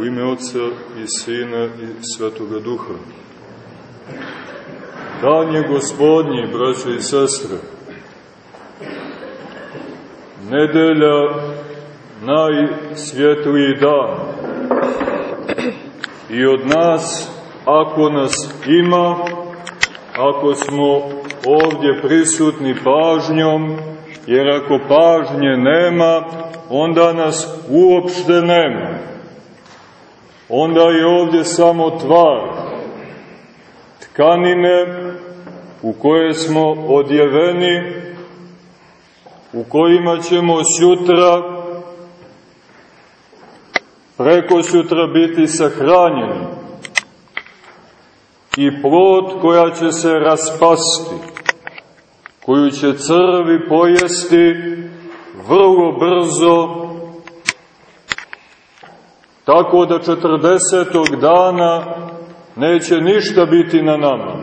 U ime Otca i Sina i Svetoga Duha. Dan je gospodnji, braće i sestre. Nedelja, najsvjetliji dan. I od nas, ako nas ima, ako smo ovdje prisutni pažnjom, jer ako pažnje nema, onda nas uopšte nema. Onda je ovdje samo tvar, tkanine u koje smo odjeveni, u kojima ćemo sutra, preko sutra biti sahranjeni. I plod koja će se raspasti, koju će crvi pojesti vrlo brzo, tako da 40. dana neće ništa biti na nama.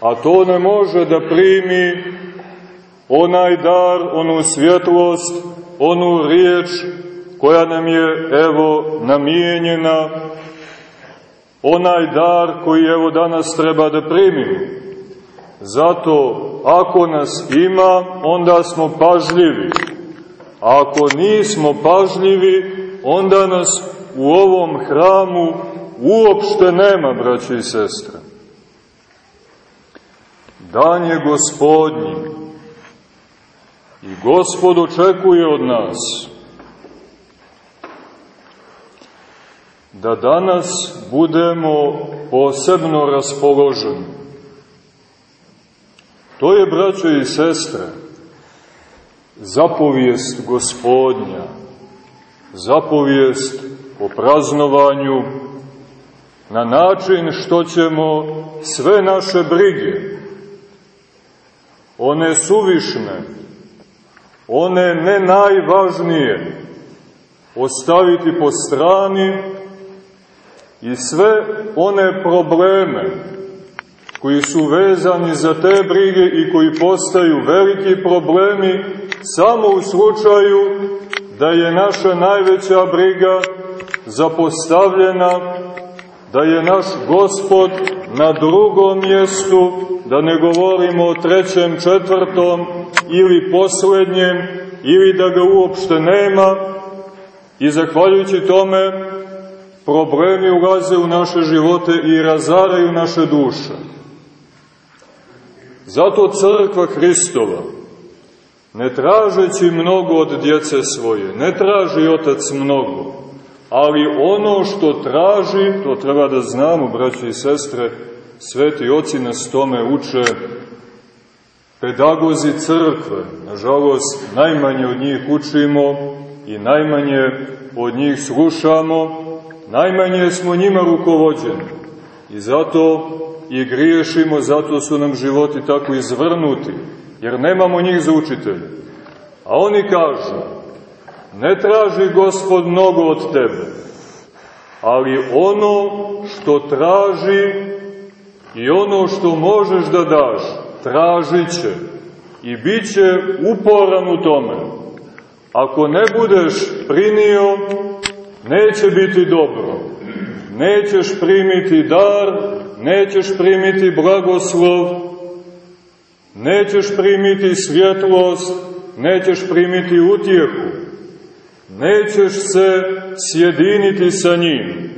A to ne može da primi onaj dar, onu svjetlost, onu riječ koja nam je, evo, namijenjena, onaj dar koji, evo, danas treba da primimo. Zato, ako nas ima, onda smo pažljivi. A ako nismo pažljivi, onda nas u ovom hramu uopšte nema, braći i sestre. Dan je gospodnji i gospod očekuje od nas da danas budemo posebno raspoloženi. To je, braćo i sestre, zapovijest gospodnja, zapovijest o praznovanju na način što ćemo sve naše brige, one suvišne, one ne najvažnije, ostaviti po strani i sve one probleme koji su vezani za te brige i koji postaju veliki problemi samo u slučaju da je naša najveća briga zapostavljena, da je naš gospod na drugom mjestu, da ne govorimo o trećem, četvrtom ili poslednjem, ili da ga uopšte nema i zahvaljujući tome problemi ulaze u naše živote i razaraju naše duše. Zato crkva Hristova, ne tražeći mnogo od djece svoje, ne traži otac mnogo, ali ono što traži, to treba da znamo, braći i sestre, sveti oci nas tome uče, pedagozi crkve, nažalost, najmanje od njih učimo i najmanje od njih slušamo, najmanje smo njima rukovođeni. I zato i griješimo, zato su nam životi tako izvrnuti, jer nemamo njih za učitelje. A oni kažu, ne traži gospod mnogo od tebe, ali ono što traži i ono što možeš da daš, tražit će i bit će uporan u tome. Ako ne budeš primio, neće biti dobro. Nećeš primiti dar, nećeš primiti blagoslov, nećeš primiti svjetlost, nećeš primiti utjehu, nećeš se sjediniti sa njim.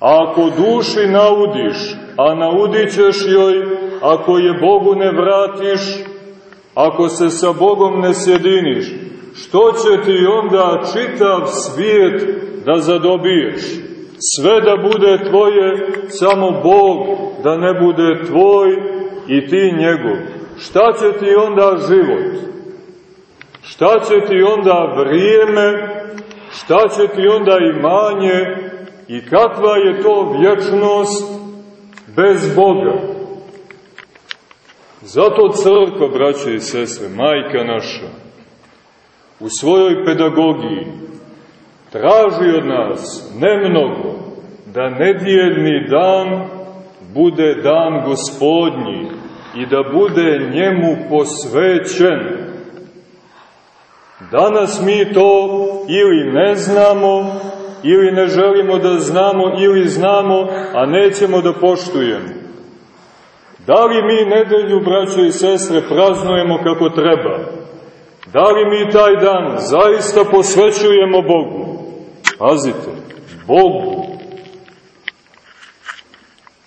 Ako duši naudiš, a naudit ćeš joj, ako je Bogu ne vratiš, ako se sa Bogom ne sjediniš, što će ti onda čitav svijet da zadobiješ? Sve da bude tvoje, samo Bog da ne bude tvoj i ti njegov. Šta će ti onda život? Šta će ti onda vrijeme? Šta će ti onda imanje? I kakva je to vječnost bez Boga? Zato crkva, braće i sestre, majka naša, u svojoj pedagogiji traži od nas ne mnogo da nedjeljni dan bude dan gospodnji i da bude njemu posvećen. Danas mi to ili ne znamo, ili ne želimo da znamo, ili znamo, a nećemo da poštujemo. Da li mi nedelju, braćo i sestre, praznujemo kako treba? Da li mi taj dan zaista posvećujemo Bogu? Pazite, Bogu.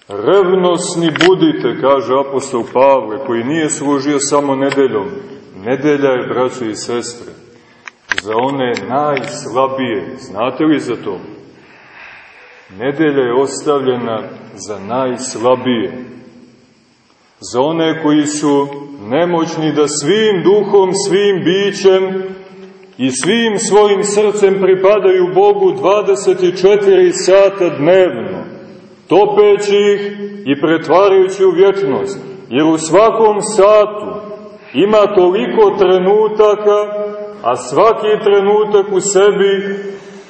Revnosni budite, kaže apostol Pavle, koji nije služio samo nedeljom. Nedelja je, braćo i sestre, za one najslabije. Znate li za to? Nedelja je ostavljena za najslabije. Za one koji su nemoćni da svim duhom, svim bićem i svim svojim srcem pripadaju Bogu 24 sata dnevno, topeći ih i pretvarajući u vječnost. Jer u svakom satu ima toliko trenutaka a svaki trenutak u sebi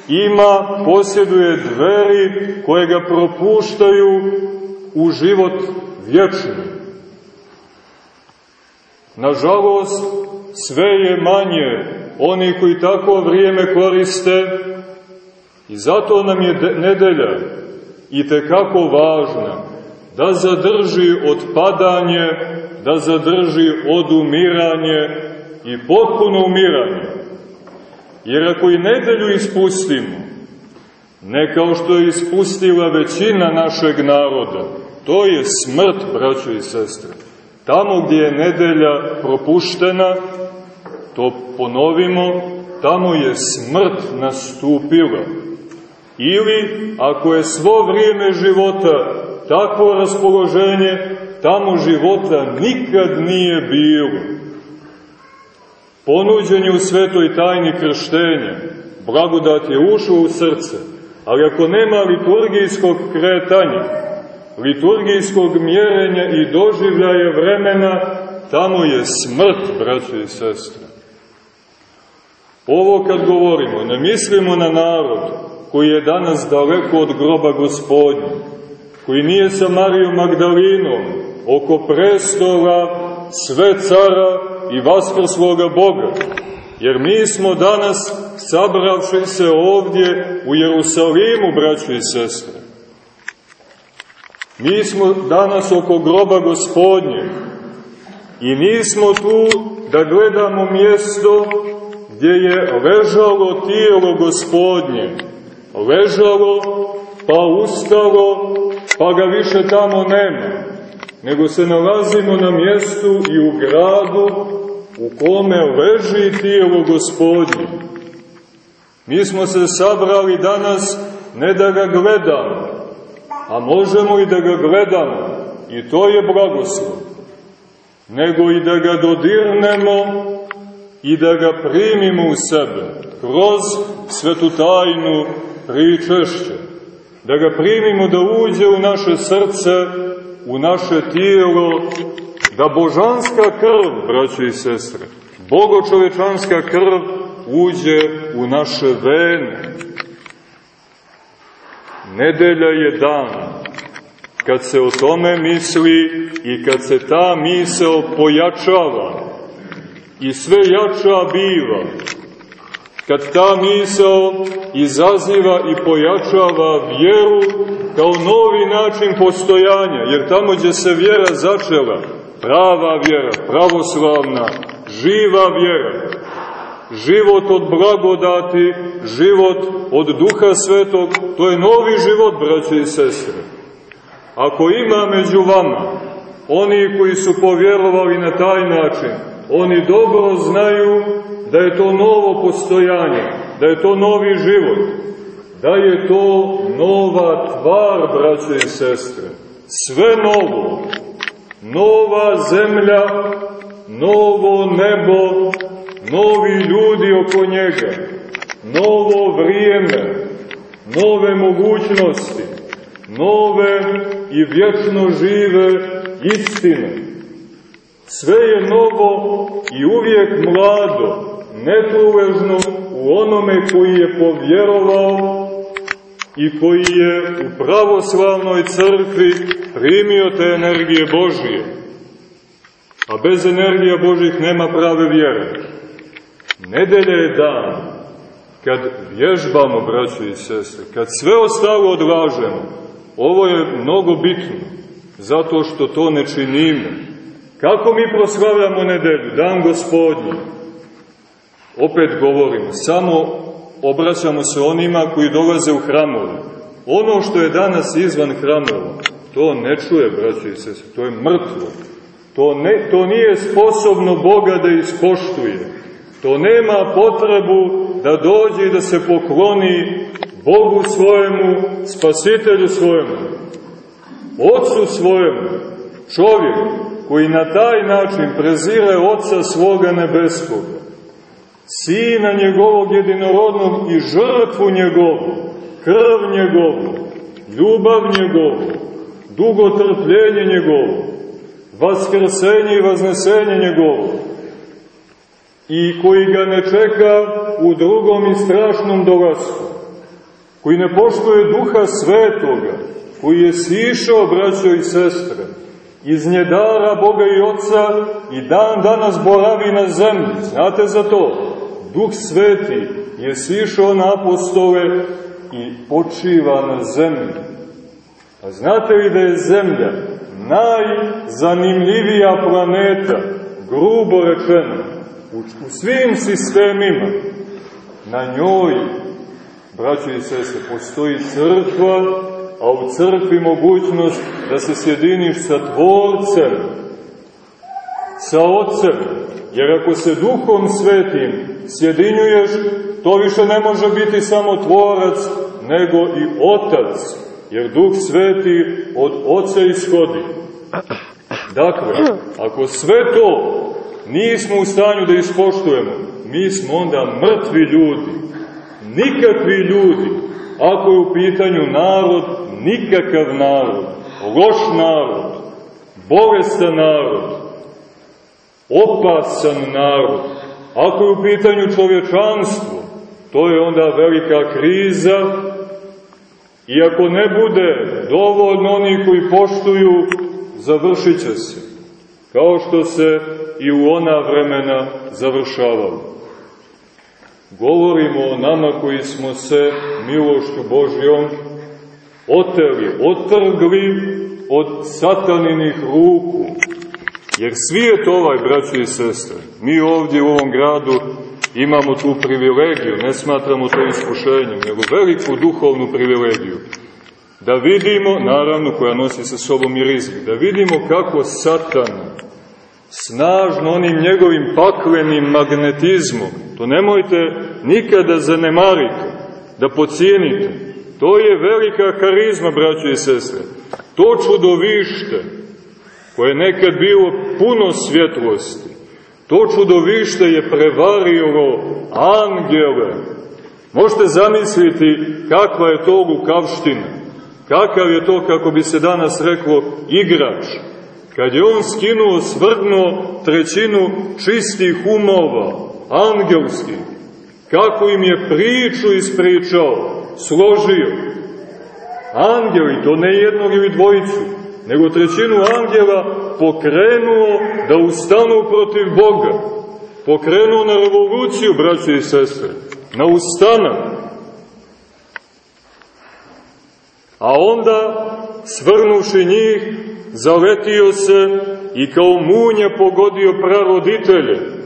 ima, posjeduje dveri koje ga propuštaju u život vječni. Nažalost, sve je manje oni koji tako vrijeme koriste i zato nam je nedelja i tekako važna da zadrži odpadanje, da zadrži odumiranje, i potpuno umiranje. Jer ako i nedelju ispustimo, ne kao što je ispustila većina našeg naroda, to je smrt, braćo i sestre. Tamo gdje je nedelja propuštena, to ponovimo, tamo je smrt nastupila. Ili, ako je svo vrijeme života takvo raspoloženje, tamo života nikad nije bilo ponuđen u svetoj tajni krštenja, blagodat je ušao u srce, ali ako nema liturgijskog kretanja, liturgijskog mjerenja i doživljaja vremena, tamo je smrt, braće i sestre. Ovo kad govorimo, ne mislimo na narod koji je danas daleko od groba gospodnja, koji nije sa Marijom Magdalinom oko prestola sve cara i vaskrsloga Boga. Jer mi smo danas, sabravši se ovdje u Jerusalimu, braćo i sestre, mi smo danas oko groba gospodnje i nismo tu da gledamo mjesto gdje je ležalo tijelo gospodnje, ležalo, pa ustalo, pa ga više tamo nema nego se nalazimo na mjestu i u gradu u kome leži tijelo gospodnje. Mi smo se sabrali danas ne da ga gledamo, a možemo i da ga gledamo, i to je blagoslov, nego i da ga dodirnemo i da ga primimo u sebe, kroz svetu tajnu pričešće, da ga primimo da uđe u naše srce u naše tijelo da božanska krv, braćo i sestre, bogočovečanska krv uđe u naše vene. Nedelja je dan kad se o tome misli i kad se ta misel pojačava i sve jača biva, kad ta misao izaziva i pojačava vjeru kao novi način postojanja, jer tamo gdje se vjera začela, prava vjera, pravoslavna, živa vjera, život od blagodati, život od duha svetog, to je novi život, braće i sestre. Ako ima među vama oni koji su povjerovali na taj način, oni dobro znaju da je to novo postojanje, da je to novi život, da je to nova tvar, braće i sestre. Sve novo, nova zemlja, novo nebo, novi ljudi oko njega, novo vrijeme, nove mogućnosti, nove i vječno žive istine. Sve je novo i uvijek mlado, netruležno u onome koji je povjerovao i koji je u pravoslavnoj crkvi primio te energije Božije. A bez energija Božih nema prave vjere. Nedelja je dan kad vježbamo, braćo i sestre, kad sve ostalo odlažemo. Ovo je mnogo bitno, zato što to ne činimo. Kako mi proslavljamo nedelju, dan gospodnji? Opet govorimo, samo obraćamo se onima koji dolaze u hramove. Ono što je danas izvan hramova, to ne čuje, braći sese, to je mrtvo. To, ne, to nije sposobno Boga da ispoštuje. To nema potrebu da dođe i da se pokloni Bogu svojemu, spasitelju svojemu, Otcu svojemu, čovjek koji na taj način prezire Otca svoga nebeskoga, Sina njegovog jedinorodnog i žrtvu njegovu, krv njegovu, ljubav njegovu, dugotrpljenje njegovo, vaskrsenje i vaznesenje njegovo, i koji ga ne čeka u drugom i strašnom dolasku, koji ne poštuje duha svetoga, koji je sišao, braćo i sestre, iz njedara Boga i Otca i dan danas boravi na zemlji. Znate za to? Duh Sveti je sišao na apostole i počiva na zemlji. A znate li da je zemlja najzanimljivija planeta, grubo rečeno, u, u svim sistemima, na njoj, braći i sese, postoji crkva, a u crkvi mogućnost da se sjediniš sa Tvorcem, sa Otcem, jer ako se Duhom Svetim sjedinjuješ, to više ne može biti samo Tvorac, nego i Otac, jer Duh Sveti od Oca ishodi. Dakle, ako sve to nismo u stanju da ispoštujemo, mi smo onda mrtvi ljudi, nikakvi ljudi, ako je u pitanju narod, nikakav narod, loš narod, bolestan narod, opasan narod, ako je u pitanju čovječanstvo, to je onda velika kriza. I ako ne bude dovoljno oni koji poštuju, završit će se, kao što se i u ona vremena završavalo. Govorimo o nama koji smo se milošću Božjom oteli, otrgli od sataninih ruku. Jer svijet ovaj, braći i sestre, mi ovdje u ovom gradu imamo tu privilegiju, ne smatramo to iskušenjem, nego veliku duhovnu privilegiju, da vidimo, naravno koja nosi sa sobom i rizik, da vidimo kako Satan snažno onim njegovim paklenim magnetizmom, to nemojte nikada zanemariti, da pocijenite, to je velika harizma, braćo i sestre, to čudovište, koje je nekad bilo puno svjetlosti, to čudovište je prevarilo angele. Možete zamisliti kakva je to lukavština, kakav je to, kako bi se danas reklo, igrač, kad je on skinuo, svrgnuo trećinu čistih umova, angelskih, kako im je priču ispričao, složio. Angeli, to ne jednog ili dvojicu, nego trećinu angela pokrenuo da ustanu protiv Boga. Pokrenuo na revoluciju, braće i sestre, na ustanak. A onda, svrnuši njih, zaletio se i kao munja pogodio praroditelje.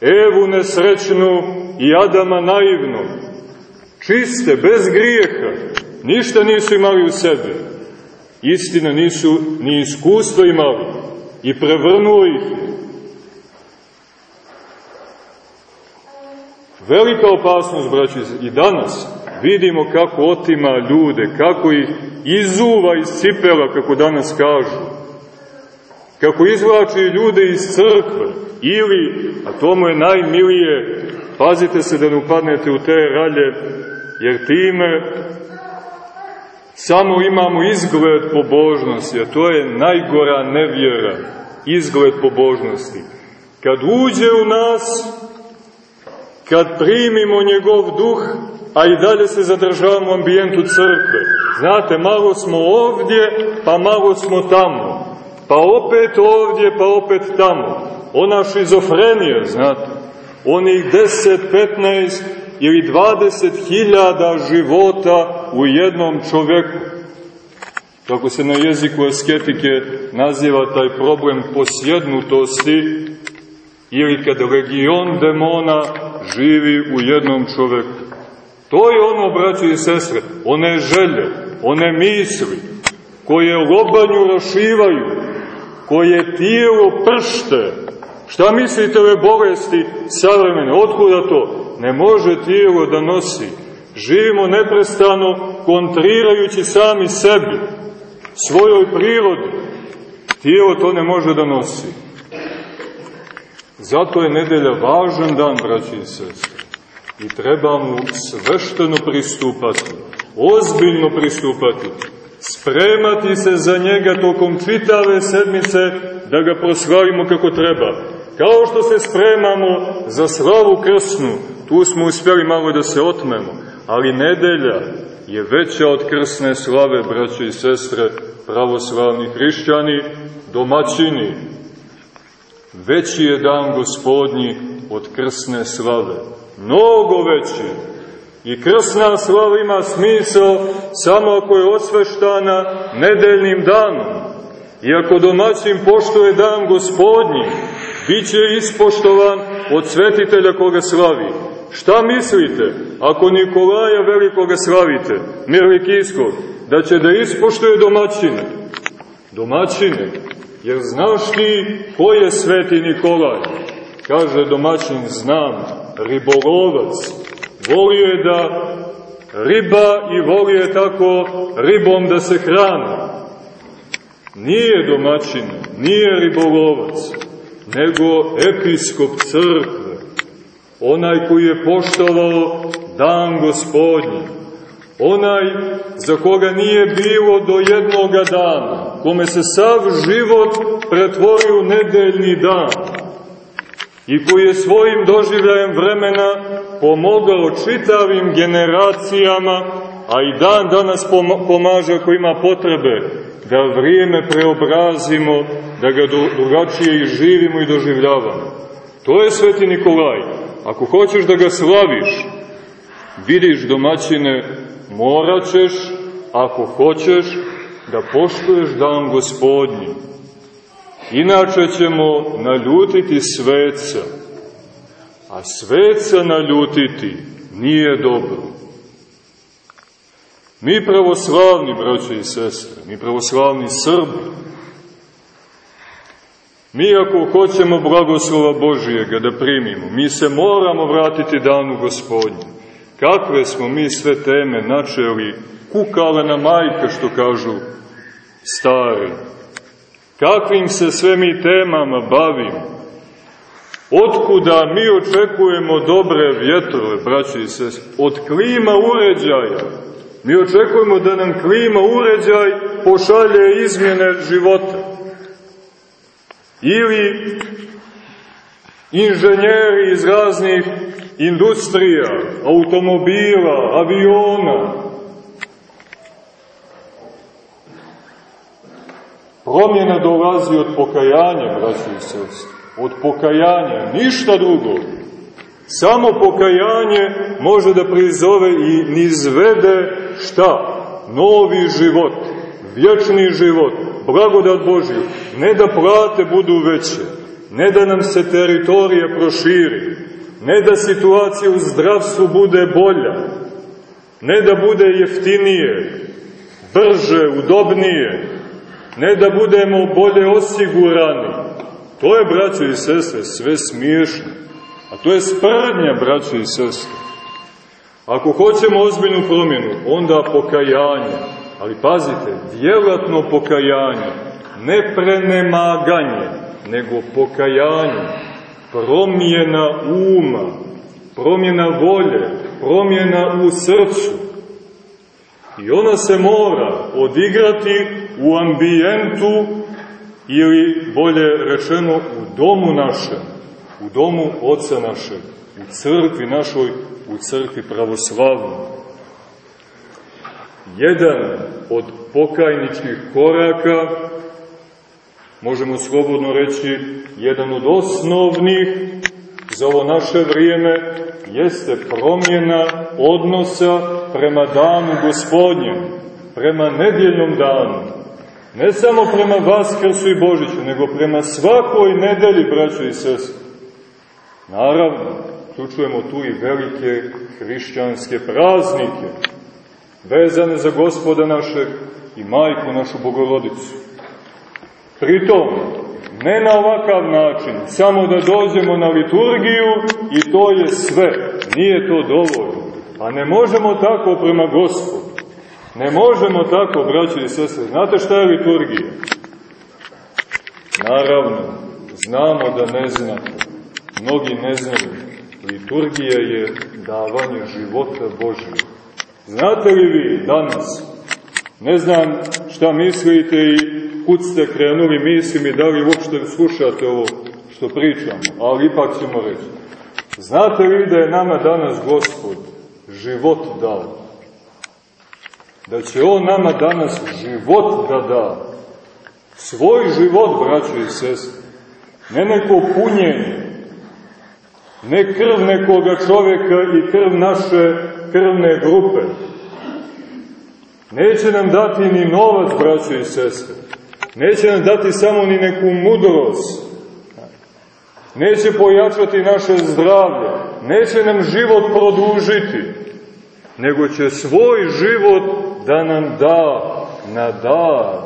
Evu nesrećnu i Adama naivnu, čiste, bez grijeha, ništa nisu imali u sebi istina nisu ni iskustva imali i prevrnuo ih. Velika opasnost, braći, i danas vidimo kako otima ljude, kako ih izuva iz cipela, kako danas kažu. Kako izvlači ljude iz crkve, ili, a to mu je najmilije, pazite se da ne upadnete u te ralje, jer time samo imamo izgled pobožnosti, a to je najgora nevjera, izgled pobožnosti. Kad uđe u nas, kad primimo njegov duh, a i dalje se zadržavamo u ambijentu crkve. Znate, malo smo ovdje, pa malo smo tamo. Pa opet ovdje, pa opet tamo. Ona šizofrenija, znate. onih 10, 15 ili 20 hiljada života u jednom čoveku. Kako se na jeziku asketike naziva taj problem posjednutosti, ili kad legion demona živi u jednom čoveku. To je ono, braći i sestre, one želje, one misli, koje lobanju rašivaju, koje tijelo pršte. Šta mislite ove bolesti savremene? Otkuda to? Ne može tijelo da nosi. Živimo neprestano kontrirajući sami sebi, svojoj prirodi. Tijelo to ne može da nosi. Zato je nedelja važan dan, braći i sestre. I treba mu svešteno pristupati, ozbiljno pristupati, spremati se za njega tokom čitave sedmice da ga proslavimo kako treba. Kao što se spremamo za slavu krsnu, tu smo uspjeli malo da se otmemo, ali nedelja je veća od krsne slave, braće i sestre, pravoslavni hrišćani, domaćini. Veći je dan gospodnji od krsne slave, mnogo veći. I krsna slava ima smisao samo ako je osveštana nedeljnim danom. I ako domaćin poštuje dan gospodnji, bit će ispoštovan od svetitelja koga slavi. Šta mislite, ako Nikolaja velikoga slavite, Mirlikijskog, da će da ispoštuje domaćine? Domaćine, jer znaš ti ko je sveti Nikolaj? Kaže domaćin, znam, ribolovac, volio je da riba i volio je tako ribom da se hrani. Nije domaćin, nije ribolovac, nego episkop crkve, onaj koji je poštovao dan gospodnji, onaj za koga nije bilo do jednoga dana, kome se sav život pretvori u nedeljni dan i koji je svojim doživljajem vremena pomogao čitavim generacijama, a i dan danas pomaže ako ima potrebe da vrijeme preobrazimo, da ga drugačije i živimo i doživljavamo. To je Sveti Nikolaj. Ako hoćeš da ga slaviš, vidiš domaćine, morat ćeš, ako hoćeš, da poštuješ dan gospodnji. Inače ćemo naljutiti sveca, a sveca naljutiti nije dobro. Mi pravoslavni, braće i sestre, mi pravoslavni Srbi, mi ako hoćemo blagoslova Božijega da primimo, mi se moramo vratiti danu gospodnju. Kakve smo mi sve teme načeli, kukale na majke, što kažu stari. Kakvim se sve mi temama bavimo. Otkuda mi očekujemo dobre vjetrove, braći i sest? Od klima uređaja. Mi očekujemo da nam klima uređaj pošalje izmjene života. Ili inženjeri iz raznih industrija, automobila, aviona. Promjena dolazi od pokajanja, braći i sest od pokajanja, ništa drugo. Samo pokajanje može da prizove i nizvede šta? Novi život, vječni život, blagodat Božju. Ne da plate budu veće, ne da nam se teritorija proširi, ne da situacija u zdravstvu bude bolja, ne da bude jeftinije, brže, udobnije, ne da budemo bolje osigurani, To je, braćo i sestre, sve smiješno. A to je sprdnja, braćo i sestre. Ako hoćemo ozbiljnu promjenu, onda pokajanje. Ali pazite, djelatno pokajanje, ne prenemaganje, nego pokajanje, promjena uma, promjena volje, promjena u srcu. I ona se mora odigrati u ambijentu ili bolje rečeno u domu našem, u domu Oca našeg, u crkvi našoj, u crkvi pravoslavnoj. Jedan od pokajničkih koraka, možemo slobodno reći, jedan od osnovnih za ovo naše vrijeme jeste promjena odnosa prema danu gospodnjem, prema nedjeljnom danu. Ne samo prema Vaskrsu i Božiću, nego prema svakoj nedelji, braćo i sestri. Naravno, tu čujemo tu i velike hrišćanske praznike, vezane za gospoda našeg i majku našu Bogorodicu. Pritom, ne na ovakav način, samo da dođemo na liturgiju i to je sve, nije to dovoljno. A ne možemo tako prema gospodu. Ne možemo tako, braći i sestre. Znate šta je liturgija? Naravno, znamo da ne znate. Mnogi ne znaju. Liturgija je davanje života Božije. Znate li vi danas, ne znam šta mislite i kud ste krenuli mislim i da li uopšte slušate ovo što pričam, ali ipak ćemo reći. Znate li da je nama danas Gospod život dao? Da će On nama danas život da da. Svoj život, braćo i sestre. Ne neko punjenje. Ne krv nekoga čoveka i krv naše krvne grupe. Neće nam dati ni novac, braćo i sestre. Neće nam dati samo ni neku mudrost. Neće pojačati naše zdravlje. Neće nam život produžiti. Nego će svoj život da nam da na dar.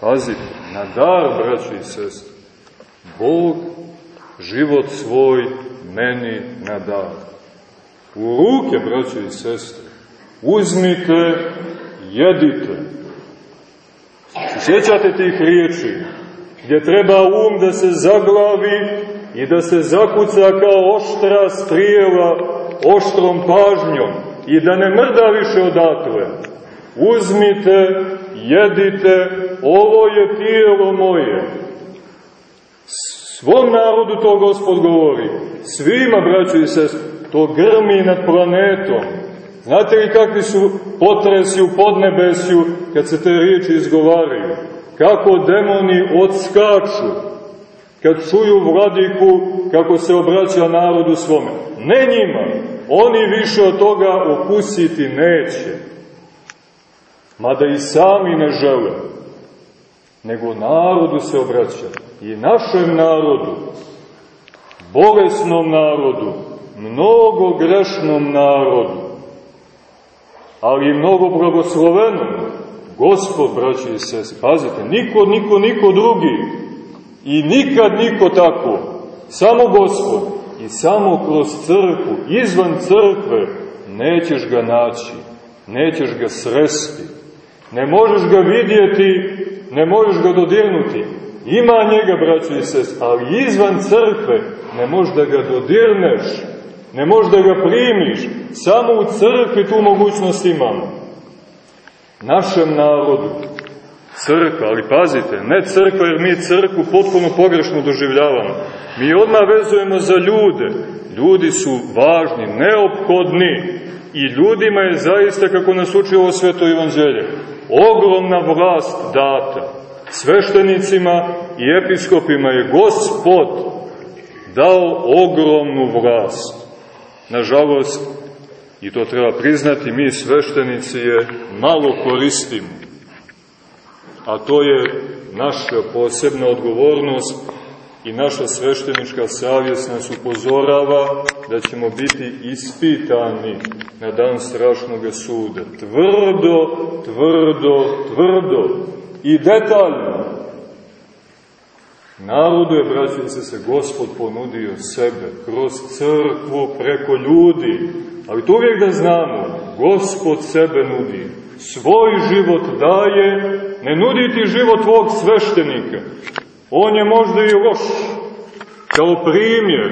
Pazite, na dar, braći i sestre. Bog život svoj meni na dar. U ruke, braći i sestre, uzmite, jedite. Sjećate tih riječi, gdje treba um da se zaglavi i da se zakuca kao oštra strijela oštrom pažnjom i da ne mrda više odatle. Uzmite, jedite, ovo je tijelo moje. Svom narodu to gospod govori. Svima, braćo i sest, to grmi nad planetom. Znate li kakvi su potresi u podnebesju kad se te riječi izgovaraju? Kako demoni odskaču kad čuju vladiku kako se obraća narodu svome. Ne njima, oni više od toga okusiti neće. Mada i sami ne žele, nego narodu se obraća. I našem narodu, bolesnom narodu, mnogo grešnom narodu, ali mnogo blagoslovenom. Gospod, braći i sese, pazite, niko, niko, niko drugi i nikad niko tako, samo Gospod i samo kroz crkvu, izvan crkve, nećeš ga naći, nećeš ga sresti, ne možeš ga vidjeti, ne možeš ga dodirnuti. Ima njega, braći i sest, ali izvan crkve ne možeš da ga dodirneš, ne možeš da ga primiš, samo u crkvi tu mogućnost imamo. Našem narodu, crkva, ali pazite, ne crkva jer mi crkvu potpuno pogrešno doživljavamo. Mi odmah vezujemo za ljude. Ljudi su važni, neophodni i ljudima je zaista, kako nas uči ovo sveto evanđelje, ogromna vlast data. Sveštenicima i episkopima je Gospod dao ogromnu vlast. Nažalost, i to treba priznati, mi sveštenici je malo koristimo. A to je naša posebna odgovornost i naša sveštenička savjest nas upozorava da ćemo biti ispitani na dan strašnog suda. Tvrdo, tvrdo, tvrdo i detaljno. Narodu je, braći se, se Gospod ponudio sebe kroz crkvu preko ljudi, ali to uvijek da znamo, Gospod sebe nudi, svoj život daje, ne nudi ti život tvog sveštenika, on je možda i loš, kao primjer,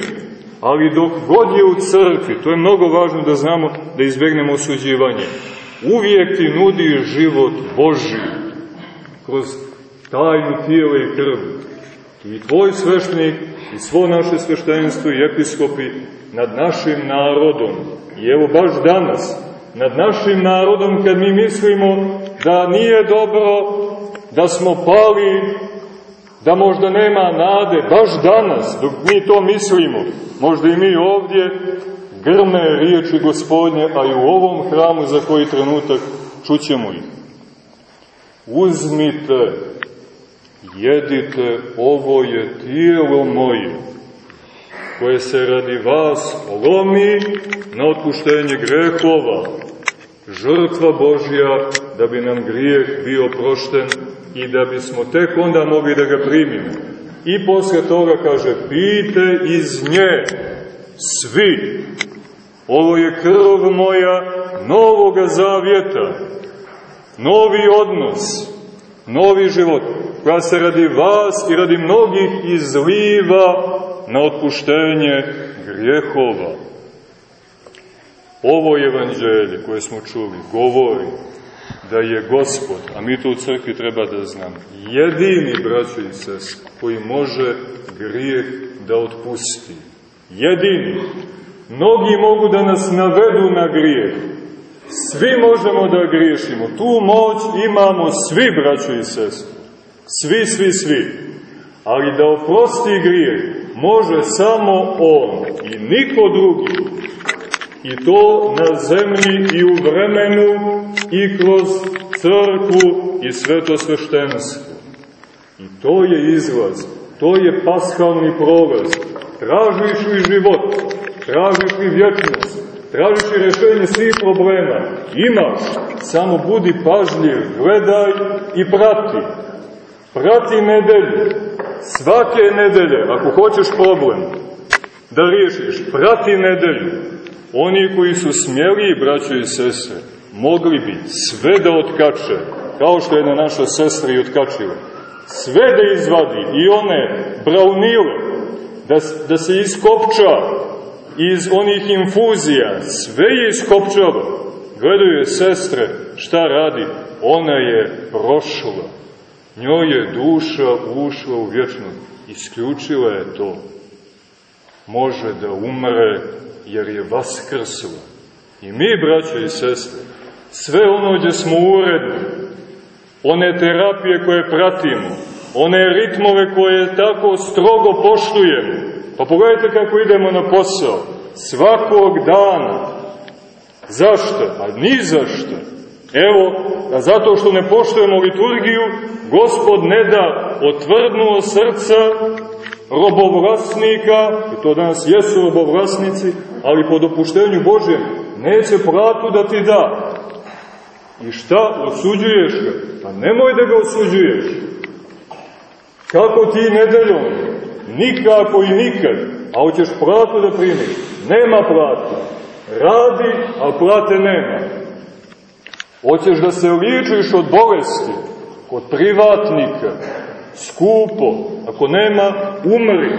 ali dok god je u crkvi, to je mnogo važno da znamo, da izbegnemo osuđivanje, uvijek ti nudi život Boži, kroz tajnu tijela i krvi. I tvoj sveštenik, i svo naše sveštenstvo i episkopi nad našim narodom, i evo baš danas, nad našim narodom kad mi mislimo da nije dobro, da smo pali, da možda nema nade, baš danas, dok mi to mislimo, možda i mi ovdje, grme riječi gospodnje, a i u ovom hramu za koji trenutak čućemo ih. Uzmite, jedite, ovo je tijelo moje, koje se radi vas lomi na otpuštenje grehova, žrtva Božja da bi nam grijeh bio prošten i da bismo tek onda mogli da ga primimo. I posle toga kaže, pite iz nje svi. Ovo je krv moja novoga zavjeta, novi odnos, novi život, koja se radi vas i radi mnogih izliva na otpuštenje grijehova. Ovo evanđelje koje smo čuli govori da je Gospod, a mi to u crkvi treba da znam, jedini braćo i sest koji može grijeh da otpusti. Jedini. Mnogi mogu da nas navedu na grijeh. Svi možemo da griješimo. Tu moć imamo svi, braćo i sest. Svi, svi, svi. Ali da oprosti grijeh može samo On i niko drugi. I to na zemlji i u vremenu i kroz crkvu i sveto sveštenstvo. I to je izlaz, to je paskalni prolaz. Tražiš li život, tražiš li vječnost, tražiš li rešenje svih problema, imaš, samo budi pažljiv, gledaj i prati. Prati nedelju, svake nedelje, ako hoćeš problem da riješiš, prati nedelju. Oni koji su smjeli, braćo i sestre, mogli bi sve da otkače, kao što je na naša sestra i otkačila. Sve da izvadi i one braunile, da, da se iskopča iz onih infuzija, sve je iskopčava. Gledaju je sestre, šta radi? Ona je prošla. Njoj je duša ušla u vječnost. Isključila je to. Može da umre jer je vaskrsla. I mi, braćo i sestre, sve ono gdje smo uredni, one terapije koje pratimo, one ritmove koje tako strogo poštujemo, pa pogledajte kako idemo na posao, svakog dana. Zašto? A ni zašto. Evo, a zato što ne poštujemo liturgiju, Gospod ne da otvrdnuo srca robovlasnika, i to danas jesu robovlasnici, ali po dopuštenju Božjem, neće platu da ti da. I šta, osuđuješ ga? Pa nemoj da ga osuđuješ. Kako ti nedeljom? Nikako i nikad. A hoćeš platu da primiš? Nema platu. Radi, a plate nema. Hoćeš da se liječiš od bolesti, kod privatnika, skupo, ako nema, umri.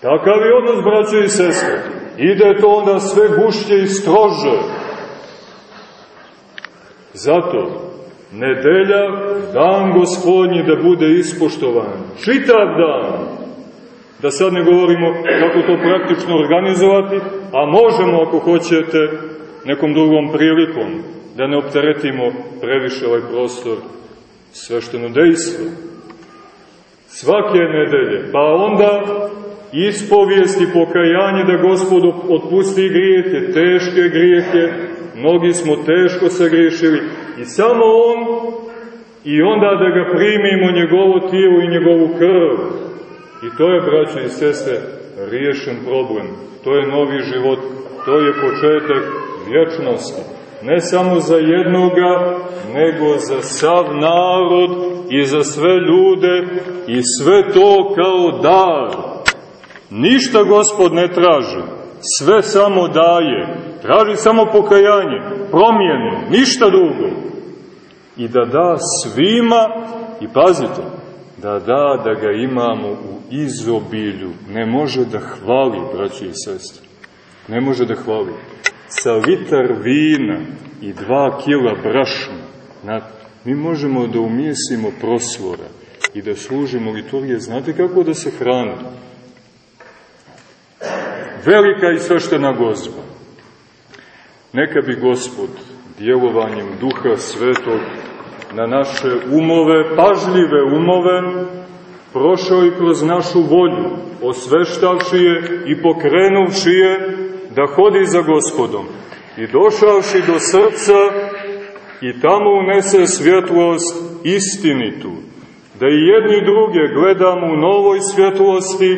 Takav je odnos, braćo i sestre. Ide to onda sve gušće i strože. Zato, nedelja, dan gospodnji da bude ispoštovan. Čitav dan. Da sad ne govorimo kako to praktično organizovati, a možemo ako hoćete nekom drugom prilikom, da ne opteretimo previše ovaj prostor svešteno dejstvo. Svake nedelje, pa onda ispovijest i pokajanje da gospod otpusti grijehe, teške grijehe, mnogi smo teško sagriješili i samo On i onda da ga primimo njegovo tijelo i njegovu krv. I to je, braćo i sestre, riješen problem. To je novi život, to je početak vječnosti. Ne samo za jednoga, nego za sav narod i za sve ljude i sve to kao dar. Ništa gospod ne traži, sve samo daje. Traži samo pokajanje, promjenu, ništa drugo. I da da svima, i pazite, da da da ga imamo u izobilju. Ne može da hvali, braći i sestri. Ne može da hvali. Sa litar vina i dva kila brašna, na, mi možemo da umjesimo prosvora i da služimo liturgije. Znate kako da se hrani? Velika i sveštena gozba. Neka bi Gospod djelovanjem Duha Svetog na naše umove, pažljive umove prošao i kroz našu volju, osveštavši je i pokrenuvši je da hodi za gospodom. I došavši do srca i tamo unese svjetlost istinitu, da i jedni druge gledamo u novoj svjetlosti,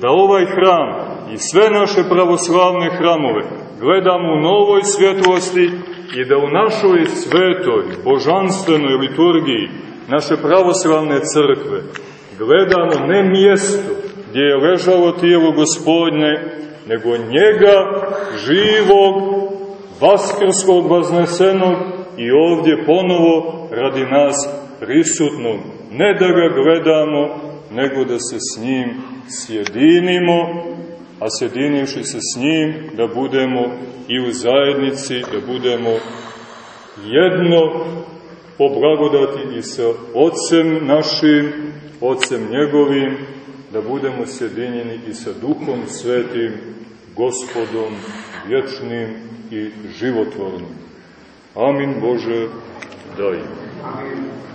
da ovaj hram i sve naše pravoslavne hramove gledamo u novoj svjetlosti i da u našoj svetoj, božanstvenoj liturgiji naše pravoslavne crkve gledamo ne mjesto gdje je ležalo tijelo gospodnje, nego njega živog, vaskrskog, vaznesenog i ovdje ponovo radi nas prisutnog. Ne da ga gledamo, nego da se s njim sjedinimo, a sjedinivši se s njim da budemo i u zajednici, da budemo jedno po blagodati i sa Otcem našim, Otcem njegovim, da budemo sjedinjeni i sa Duhom Svetim, Gospodom vječnim i životvornim. Amin Bože, daj. Amin.